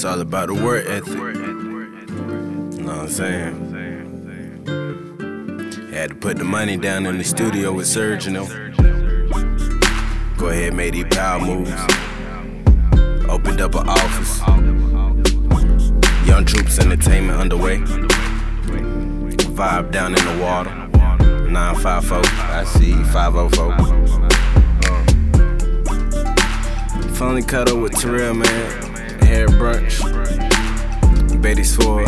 It's all about the work ethic. You know what I'm saying? Had to put the money down in the studio with know. Go ahead, made these power moves. Opened up an office. Young Troops Entertainment underway. Vibe down in the water. 954, I see 504. Finally cut up with Terrell, man. Hair brunch. Betty's for you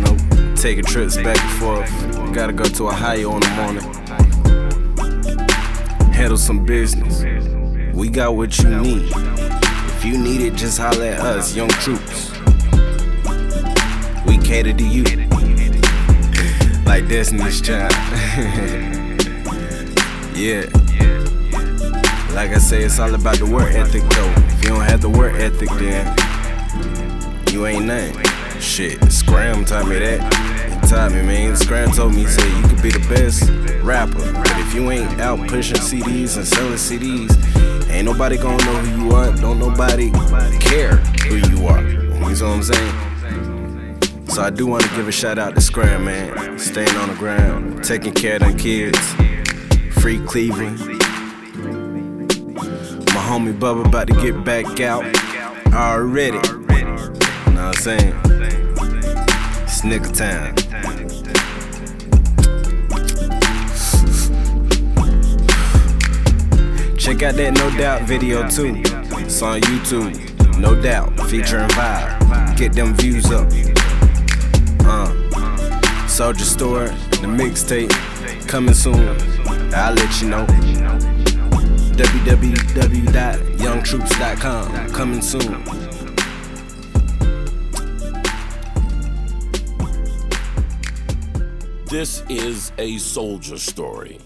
know, taking trips back and forth. Gotta go to Ohio in the morning. Handle some business. We got what you need. If you need it, just holler at us, young troops. We cater to you. Like Destiny's Child. yeah. Like I say, it's all about the work ethic though. If you don't have the work ethic, then you ain't nothing. Shit, Scram taught me that. He taught me, man. Scram told me, he said, you could be the best rapper. But if you ain't out pushing CDs and selling CDs, ain't nobody gonna know who you are. Don't nobody care who you are. You know what I'm saying? So I do want to give a shout out to Scram, man. Staying on the ground, taking care of them kids. Free Cleveland. Homie Bubba about to get back out already. You know what I'm saying? Snicker time. Check out that No Doubt video too. It's on YouTube. No Doubt, featuring Vibe. Get them views up. Uh, Soldier Story, the mixtape, coming soon. I'll let you know. www.youngtroops.com, coming soon. This is a soldier story.